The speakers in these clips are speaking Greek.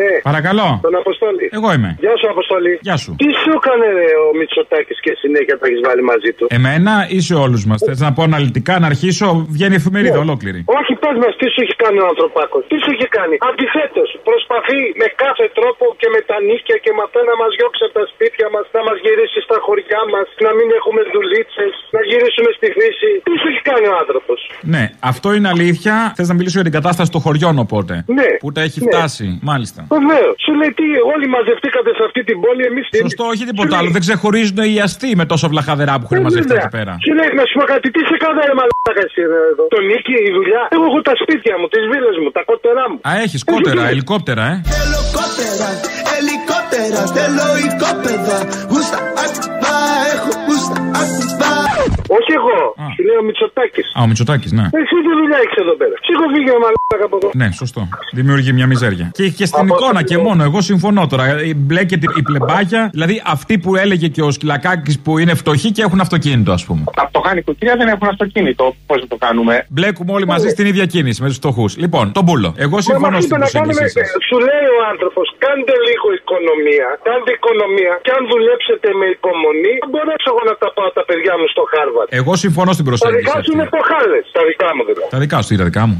Ναι. Παρακαλώ. Τον Αποστόλη. Εγώ είμαι. Γεια σου, Αποστόλη. Γεια σου. Τι σου έκανε ρε, ο Μητσοτάκης και συνέχεια τα έχεις βάλει μαζί του; Εμένα ή σε όλους μας. Θες να πω αναλυτικά, να αρχίσω, βγαίνει εφημερίδα ολόκληρη. Όχι, πες μας, τι σου έχει κάνει ο ανθρωπάκος; Τι σου έχει κάνει; Αντιθέτως, προσπαθεί με κάθε τρόπο και με τα νύχια και με αυτά να μας διώξει από τα σπίτια μας, να μας γυρίσει στα χωριά μας, να μην έχουμε δουλίτσες, να γυρίσουμε στη φύση. Τι σου έχει κάνει ο άνθρωπος; Ναι, αυτό είναι αλήθεια. Θες να μιλήσω για την κατάσταση των χωριών οπότε. Ναι. Που τα έχει Ναι. φτάσει, μάλιστα. Βεβαίως. Σου λέει τι, όλοι μαζευτήκατε σε αυτή την πόλη, εμείς Σωστό, όχι τίποτα άλλο. Δεν ξεχωρίζουν οι αστεί με τόσο βλαχαδερά που έχουν μαζευτεί εκεί πέρα. Σου λέει να σου πω κάτι, τι σε κάνει ρε μαλάκα εσύ εδώ; Το νίκη, η δουλειά. Εγώ έχω τα σπίτια μου, τις βίλες μου, τα κότερά μου. Α, έχεις κότερα, ελικόπτερα, ε. Θέλω κότερα, ελικόπτερα, θέλω οικόπεδα. Γούστα άκπα, έχω γούστα άκπα. Όχι εγώ, σου λέει ο Μητσοτάκης. Α, ο Μητσοτάκης, ναι. Εσύ τι δουλειά έχεις εδώ πέρα. Ψυχοφύγει ο μαλάκα από εδώ. Ναι, σωστό. Δημιουργεί μια μιζέρια. Και, και στην εικόνα και μόνο. Εγώ συμφωνώ τώρα. Ε, Μπλέκεται η πλεμπάκια, δηλαδή αυτοί που έλεγε και ο Σκυλακάκης που είναι φτωχοί και έχουν αυτοκίνητο, ας πούμε. Τα φτωχά νοικοκυριά δεν έχουν αυτοκίνητο. Πώς θα το κάνουμε; Μπλέκουμε όλοι μαζί στην ίδια κίνηση με τους φτωχούς. Λοιπόν, τον πούλο. Εγώ Μα συμφωνώ μας στην είπε να κάνουμε, προσέγγιση σας. ε, σου λέει ο άνθρωπος, κάντε λίγο οικονομία. Κάντε οικονομία. Και αν δουλέψετε με υπομονή, θα μπορέσω εγώ να τα πάω τα παιδιά μου στο Χάρβαρντ. Εγώ συμφωνώ στην Τα προσέγγιση. δικά σου αυτή. είναι ποχάλε. Τα δικά μου δηλαδή. Τα δικά σου, τι τα δικά μου.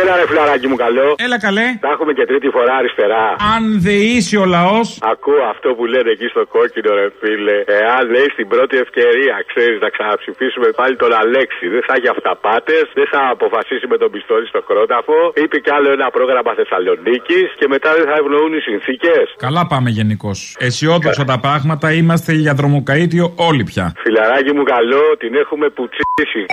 Έλα ρε φιλαράκι μου καλό. Έλα καλέ. Τα έχουμε και τρίτη φορά αριστερά. Αν δεήσει ο λαός. Ακούω αυτό που λένε εκεί στο κόκκινο ρε φίλε. Εάν λέει στην πρώτη ευκαιρία, ξέρεις, να ξαναψηφίσουμε πάλι τον Αλέξη. Δεν θα έχει αυταπάτες, δεν θα αποφασίσει με τον πιστόλι στο κρόταφο. Είπε κι άλλο ένα πρόγραμμα Θεσσαλονίκης και μετά δεν θα ευνοούν οι συνθήκες. Καλά πάμε γενικώς. Αισιόδοξα τα πράγματα, είμαστε για δρομοκαίτιο όλοι πια. Φιλαράκι μου καλό, την έχουμε πουτσίσει.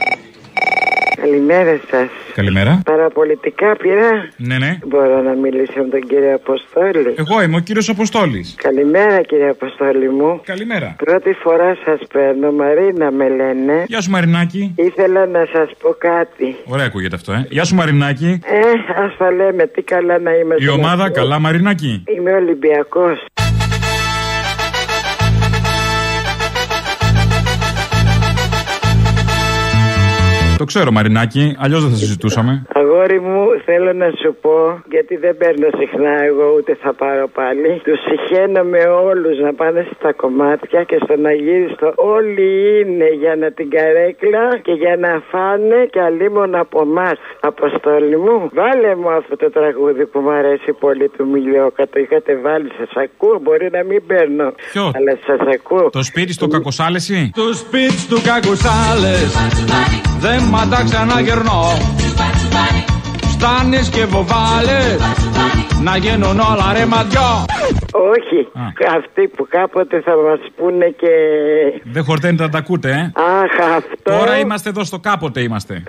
Καλημέρα σας. Καλημέρα. Παραπολιτικά πειρά. Ναι, ναι. Μπορώ να μιλήσω με τον κύριο Αποστόλη. Εγώ είμαι ο κύριος Αποστόλης. Καλημέρα κύριε Αποστόλη μου. Καλημέρα. Πρώτη φορά σας παίρνω, Μαρίνα με λένε. Γεια σου Μαρινάκη. Ήθελα να σας πω κάτι. Ωραία ακούγεται αυτό, ε. Γεια σου Μαρινάκη. Ε, ας τα λέμε, τι καλά να είμαστε. Η ομάδα μαζί. καλά Μαρινάκη. Είμαι Ολυμπιακός. Το ξέρω Μαρινάκη, αλλιώς δεν θα συζητούσαμε. Αγόρι μου, θέλω να σου πω, γιατί δεν παίρνω συχνά εγώ ούτε θα πάρω πάλι. Του συχαίνω με όλου να πάνε στα κομμάτια και στον Αγίριστο. Όλοι είναι για να την καρέκλα και για να φάνε και αλίμον από εμά. Αποστόλη μου, βάλε μου αυτό το τραγούδι που μου αρέσει πολύ του Μιλιόκα. Το είχατε βάλει, σα ακούω. Μπορεί να μην παίρνω. Ποιο? Αλλά σα ακούω. Το σπίτι στο κακοσάλεση. Το σπίτι του κακουσάλες δεν μ' αντάξα να γερνώ Στάνες και βοβάλες να γίνουν όλα ρε ματιό Όχι, αυτοί που κάποτε θα μας πούνε και. Δεν χορταίνετε να τα ακούτε, ε; Αχ, αυτό. Τώρα είμαστε εδώ στο κάποτε είμαστε.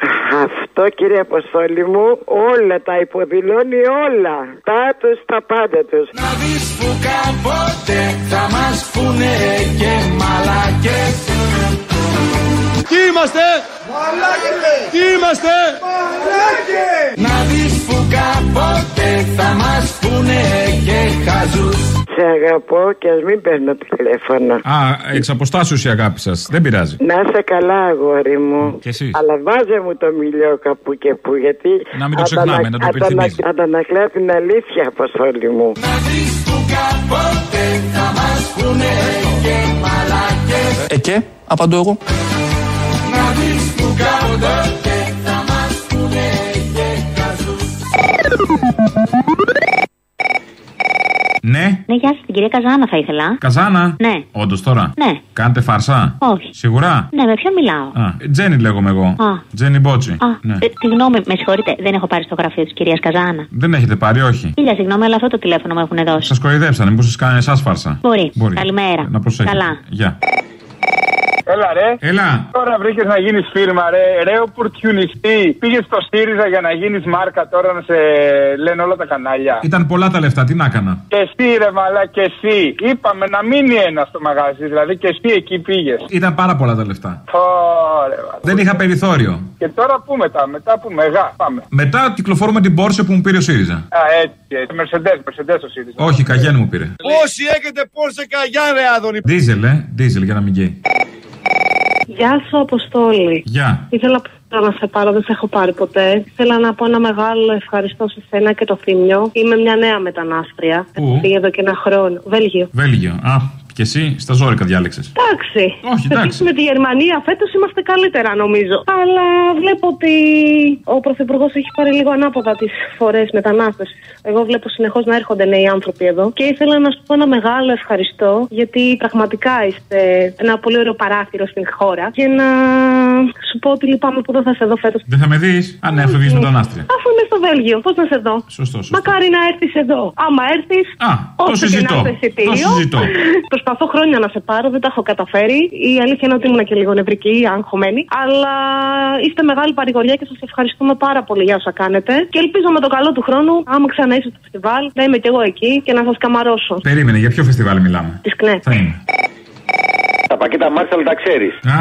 Αυτό κύριε Αποστόλη μου όλα τα υποδηλώνει όλα. Τα τους, τα πάντα τους. Να δεις που κάποτε θα μας πούνε και μαλάκες Τι είμαστε! Τι είμαστε! Να δεις που κάποτε θα μας πούνε και χαζούς Σε αγαπώ και ας μην παίρνω τηλέφωνο. Α, εξ αποστάσεως η αγάπη σας. Δεν πειράζει. Να είσαι καλά αγόρι μου. Και εσείς. Αλλά βάζε μου το μιλιό κάπου και που γιατί... Να μην το ξεχνάμε, να το αντανα- υπενθυμίζει. Αντανακλά την αλήθεια Αποστόλη μου. Να δεις που κάποτε θα μας πούνε και μαλάκες Ε και, απαντώ εγώ. Ναι. Ναι, γεια σας, την κυρία Καζάνα θα ήθελα. Καζάνα; Ναι. Όντως τώρα; Ναι. Κάνετε φάρσα; Όχι. Σίγουρα. Ναι, με ποιον μιλάω; Α, Τζένι λέγομαι εγώ. Α. Τζένι Μπότσι. Α, Ναι. ε, συγγνώμη, με συγχωρείτε, δεν έχω πάρει στο γραφείο της κυρίας Καζάνα. Δεν έχετε πάρει, όχι. Χίλια συγγνώμη, αλλά αυτό το τηλέφωνο μου έχουν δώσει. Σας κοροϊδέψανε, μήπως σας κάνανε εσάς φάρσα. Μπορεί. Καλημέρα. Να προσέχετε. Καλά. Γεια. Έλα ρε. Έλα. Τώρα βρήκες να γίνεις φίρμα, ρε. Ρε, οπορτιουνιστή. Πήγες στο ΣΥΡΙΖΑ για να γίνεις μάρκα τώρα να σε λένε όλα τα κανάλια. Ήταν πολλά τα λεφτά, τι να έκανα. Και εσύ, ρε μαλά, και εσύ. Είπαμε να μείνει ένας στο μαγαζί, δηλαδή και εσύ εκεί πήγες. Ήταν πάρα πολλά τα λεφτά. Ωραία. Δεν είχα περιθώριο. Και τώρα πού μετά, μετά που μεγά. Πάμε. Μετά κυκλοφορούμε την πόρσε που μου πήρε ο ΣΥΡΙΖΑ. Α, έτσι, έτσι. Μερσεντέ, μερσεντέ ο ΣΥΡΙΖΑ. Όχι, καγέν μου πήρε. Όσοι έχετε πόρσε καγιά ρε Άδωνη; Δίζελ, ε. Δίζελ για να μην γκέει. Γεια σου, Αποστόλη. Γεια. Ήθελα Θέλω να σε πάρω, δεν σε έχω πάρει ποτέ. Θέλω να πω ένα μεγάλο ευχαριστώ σε σένα και το θύμιο. Είμαι μια νέα μετανάστρια. Πού; Έχω φύγει εδώ και ένα χρόνο. Βέλγιο. Βέλγιο. Α, και εσύ στα ζώρικα διάλεξες. Εντάξει. Όχι, Σε εντάξει. σχέση με τη Γερμανία φέτος είμαστε καλύτερα νομίζω. Αλλά βλέπω ότι ο Πρωθυπουργός έχει πάρει λίγο ανάποδα τις φορές μετανάστευσης. Εγώ βλέπω συνεχώς να έρχονται νέοι άνθρωποι εδώ. Και ήθελα να σου πω ένα μεγάλο ευχαριστώ γιατί πραγματικά είστε ένα πολύ ωραίο παράθυρο στην χώρα. Και να σου πω ότι λυπάμαι που δεν θα σε δω φέτος. Δεν θα με δεις. Αν έφευγες μετανάστρια. Αφού είμαι στο Βέλγιο, πώς να σε δω; Σωστό. σωστό. Μακάρι να έρθεις εδώ. Άμα έρθεις. Α, το συζητώ. Το συζητώ. Προσπαθώ χρόνια να σε πάρω, δεν τα έχω καταφέρει. Η αλήθεια είναι ότι ήμουν και λίγο νευρική, αγχωμένη. Αλλά είστε μεγάλη παρηγοριά και σας ευχαριστούμε πάρα πολύ για όσα κάνετε. Και ελπίζω με το καλό του χρόνου, άμα ξανά είσαι στο φεστιβάλ, να είμαι κι εγώ εκεί και να σας καμαρώσω. Περίμενε, για ποιο φεστιβάλ μιλάμε; Της ΚΝΕ. Θα είναι. Τα πακέτα Marshall τα ξέρεις. Α,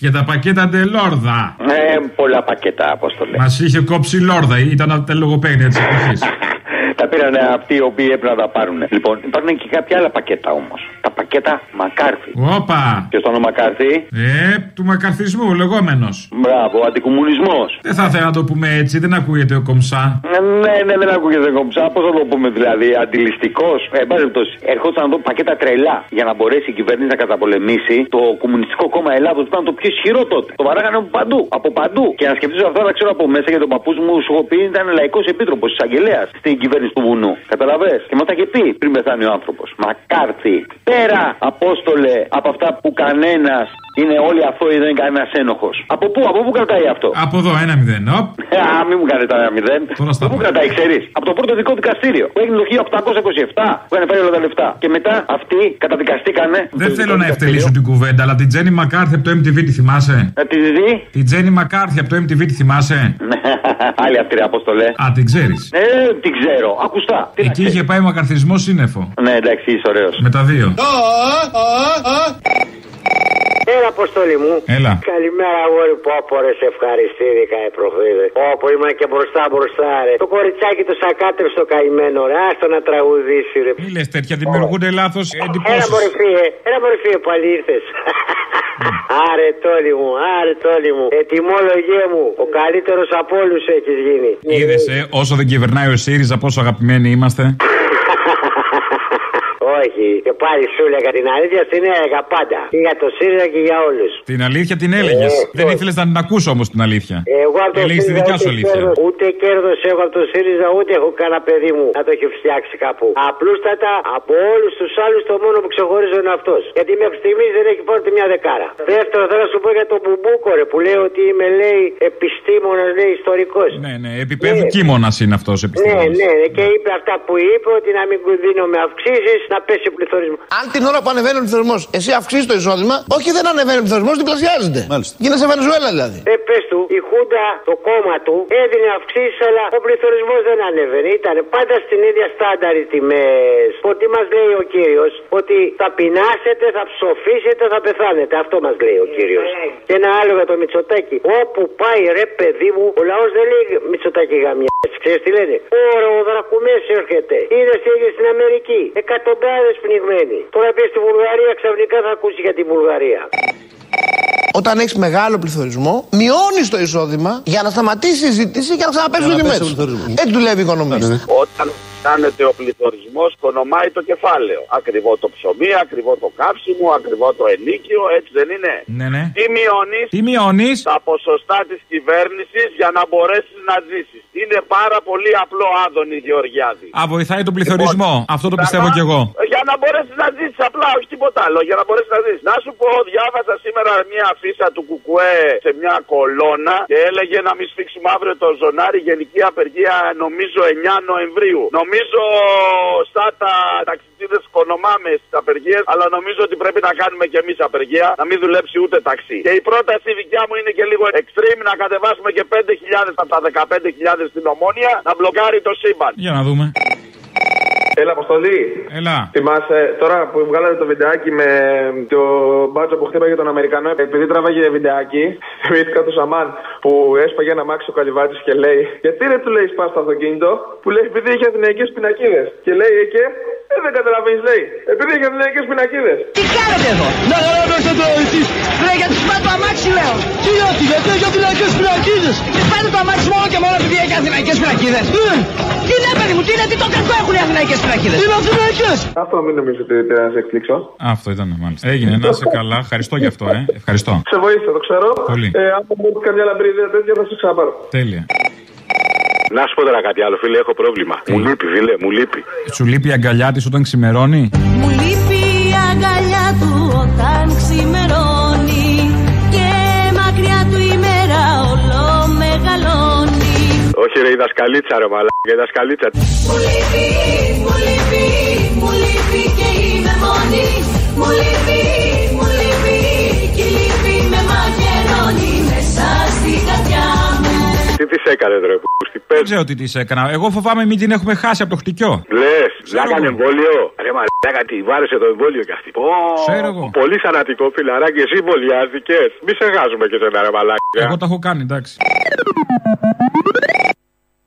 και τα πακέτα ντελόρδα. Ε, πολλά πακέτα, Απόστολε. Μας είχε κόψει η λόρδα, ήταν από τα λογοπαίγνια της εποχής. Τα πήραν αυτοί οι οποίοι έπρεπε να τα πάρουν. Λοιπόν, υπάρχουν και κάποια άλλα πακέτα όμως. Τα πακέτα Μακάρθι. Όπα! Ποιος ήταν ο Μακάρθι; Ε, του μακαρθισμού, λεγόμενος. Μπράβο, αντικομουνισμός. Δεν θα ήθελα να το πούμε έτσι, δεν ακούγεται ο κομψά. Ναι, ναι, δεν ακούγεται κομψά. Πώς θα το πούμε δηλαδή, αντιληστικός. Ε, εν πάση περιπτώσει, ερχόταν εδώ πακέτα τρελά για να μπορέσει η κυβέρνηση να καταπολεμήσει το Κομμουνιστικό Κόμμα Ελλάδος που ήταν το πιο ισχυρό τότε. Το παράγανε από παντού. Από παντού. Και να σκεφτείς αυτά, τα ξέρω από μέσα γιατί ο παππούς μου σου έχω πει ήταν λαϊκός επίτροπος εισαγγελέα στην κυβέρνηση του βουνού. Καταλαβέ. Και μα τα είχε πει πριν πεθάνει ο άνθρωπος. Μακάρθι. Πέρα, Απόστολε, από αυτά που κανένας είναι όλοι αυτό ή δεν είναι κανένας ένοχος. Από πού, από πού κρατάει αυτό; Από εδώ, ένα μηδέν. Οπ. Α, μην μου κάνετε ένα μηδέν. Από πού κρατάει, ξέρεις; Από το πρώτο δικό δικαστήριο που έγινε το 1827 που είχαν φέρει όλα τα λεφτά. Και μετά αυτοί καταδικαστήκανε. Δεν θέλω να ευτελίσω την κουβέντα, αλλά την Τζέννη Μακάρθι από το MTV τη θυμάσαι; Ε, τη δει. Την Τζέννη Μακάρθι από το MTV τη θυμάσαι; Άλλη αυτή, ρε Απόστολε. Α, την ξέρεις. Ε, την ξέρω. Ακουστά. Τι να Εκεί είχε πάει μακαρθισμός σύννεφο. Ναι, εντάξει, είσαι ωραίος. Με τα δύο. Έλα, αποστολή μου. Έλα. Καλημέρα, αγόρι που όπορε ευχαριστήθηκα, ε, προφίδε. Όπω ήμουν και μπροστά μπροστά, ρε. Το κοριτσάκι του σακάτρε στο καημένο, ρε. Άστο να τραγουδήσει, ρε. Μη λες τέτοια, δημιουργούνται λάθος Έλα, εντυπώσεις. μωρέ, φύγε. Έλα, μωρέ, φύγε, πάλι ήρθες. Άρε, τόλι μου, άρε, τόλι μου. Ετοιμόλογέ μου. Ο καλύτερος από όλους έχεις γίνει. Είδε, ε, όσο δεν κυβερνάει ο ΣΥΡΙΖΑ, πόσο αγαπημένοι είμαστε. Όχι, και πάλι σου έλεγα την αλήθεια, την έλεγα πάντα. Και για το ΣΥΡΙΖΑ και για όλους. Την αλήθεια την έλεγες. Ε, δεν όχι. ήθελες να την ακούσω όμως την αλήθεια. Εγώ από το Έλεγες τη ΣΥΡΙΖΑ δικιά σου ούτε αλήθεια. κέρδος- Ούτε κέρδος έχω από το ΣΥΡΙΖΑ, ούτε έχω κανένα παιδί μου να το έχει φτιάξει κάπου. Απλούστατα από όλους τους άλλους το μόνο που ξεχωρίζω είναι αυτός. Γιατί μέχρι στιγμής δεν έχει πάρει ούτε μια δεκάρα. Δεύτερο, θέλω να σου πω για τον Μπουμπούκο, ρε, που λέει ότι είμαι, λέει, επιστήμονας, λέει, ιστορικός. Ναι, ναι, επίπεδο κίμωνα είναι αυτός Ναι, επιστήμονας. ναι, ναι, και είπε αυτά που είπε, ότι να μην δίνουμε αυξήσεις, να πέσει ο πληθωρισμό. Αν την ώρα που ανεβαίνει ο πληθωρισμό, εσύ αυξήσεις το εισόδημα, όχι δεν ανεβαίνει ο πληθωρισμό, διπλασιάζεται. Μάλιστα. Γίνεσαι Βενεζουέλα δηλαδή. Ε, πες του, η Χούντα, το κόμμα του, έδινε αυξήσεις, αλλά ο πληθωρισμός δεν ανέβαινε. Ήταν πάντα στην ίδια στάνταρ οι τιμές. Ότι μας λέει ο κύριος, ότι θα πεινάσετε, θα ψοφήσετε, θα πεθάνετε. Αυτό μας λέει ο κύριος. Και ένα άλλο για το Μητσοτάκι. Όπου πάει ρε παιδί μου, ο λαός δεν λέει Μητσοτάκι γαμιά. Ξέρεις τι λένε; Ωρα ο Δρακουμές έρχεται. Είδε τι έγινε στην Αμερική. Εκατοντάδες πνιγμένοι. Τώρα πει στη Βουλγαρία, ξαφνικά θα ακούσει για τη Βουλγαρία. Όταν έχεις μεγάλο πληθωρισμό, μειώνεις το εισόδημα για να σταματήσει η ζήτηση και να ξαναπέσουν οι τιμέ. Έτσι δουλεύει η οικονομία. Όταν κάνετε ο πληθωρισμός, κονομάει το κεφάλαιο. Ακριβό το ψωμί, ακριβό το καύσιμο, ακριβό το ενίκιο, έτσι δεν είναι; Ναι, ναι. Τι μειώνεις; Τι μειώνεις; τα ποσοστά της κυβέρνησης για να μπορέσεις να ζήσεις. Είναι πάρα πολύ απλό, Άδωνη Γεωργιάδη. Α, βοηθάει τον πληθωρισμό. Αυτό το πιστεύω κι εγώ. Για να μπορέσεις να ζήσεις απλά, όχι τίποτα άλλο. Για να μπορέσεις να ζήσεις. Να σου πω, διάβασα σήμερα μια αφίσα του Κουκουέ σε μια κολόνα και έλεγε να μην σφίξουμε αύριο το ζωνάρι γενική απεργία, νομίζω 9 Νοεμβρίου. Νομίζω σαν τα ταξιτζίδες κονομάμε στις απεργίες, αλλά νομίζω ότι πρέπει να κάνουμε κι εμείς απεργία, να μην δουλέψει ούτε ταξί. Και η πρόταση δικιά μου είναι και λίγο extreme να κατεβάσουμε και 5.000 από τα 15.000 στην ομόνια να μπλοκάρει το σύμπαν. Για να δούμε. Έλα, Αποστολή. Έλα. Θυμάσαι τώρα που βγάλατε το βιντεάκι με το μπάτσο που χτύπαγε τον Αμερικανό, επειδή τράβαγε βιντεάκι, θυμήθηκα του Σαμάν που έσπαγε ένα μάξι ο Καλυβάτης και λέει: Γιατί ρε του λέει σπάς στο αυτοκίνητο, που λέει επειδή είχε αθηναϊκέ πινακίδες. Και λέει εκεί, ε, δεν καταλαβαίνεις, λέει, επειδή είχε αθηναϊκέ πινακίδες. Τι κάνετε εδώ! Να γράψετε το εσείς! Ρε γιατί σπάτε το αμάξι λέω. Τι ότι, γιατί έχει αθηναϊκές πινακίδες. Και φάνε το αμάξι μόνο και μόνο επειδή έχει αθηναϊκές πινακίδες. Ναι. Τι είναι παιδί μου, τι είναι, τι το κακό έχουν οι αθηναϊκές πινακίδες. Είναι αθηναϊκές. Αυτό μην νομίζω ότι θα σε εκπλήξω. Α, Αυτό ήταν μάλιστα. Έγινε, να είσαι καλά. Ευχαριστώ γι' αυτό, ε. Ευχαριστώ. Σε βοήθησα, το ξέρω. Πολύ. Ε, αν μου έρθει καμιά λαμπρή ιδέα τέτοια θα σε ξαναπάρω. Τέλεια. Να σου πω τώρα κάτι άλλο, φίλε, έχω πρόβλημα. Μου λείπει, φίλε, μου λείπει. Σου λείπει η αγκαλιά της όταν ξημερώνει; Μου λείπει η αγκαλιά του όταν ξημερώνει ρε, η δασκαλίτσα, ρε, μαλάκα, η δασκαλίτσα. Μου λείπει, μου λείπει, μου λείπει και είμαι μόνη. Μου λείπει, μου λείπει και η λύπη με μαγερώνει μέσα στην καρδιά μου. Τι της έκανε, ρε, που στη Δεν ξέρω τι της έκανα. Εγώ φοβάμαι μην την έχουμε χάσει από το χτυκιό. Λες, να έκανε εμβόλιο. Ρε, μαλάκα, τη βάρεσε το εμβόλιο κι αυτή. Πω, Ξέρω εγώ. Πολύ θανατικό, φιλαράκι, εσύ εμβολιάστηκε. Μη σε χάσουμε και σε ένα ρε, μαλάκα. Εγώ το έχω κάνει, εντάξει.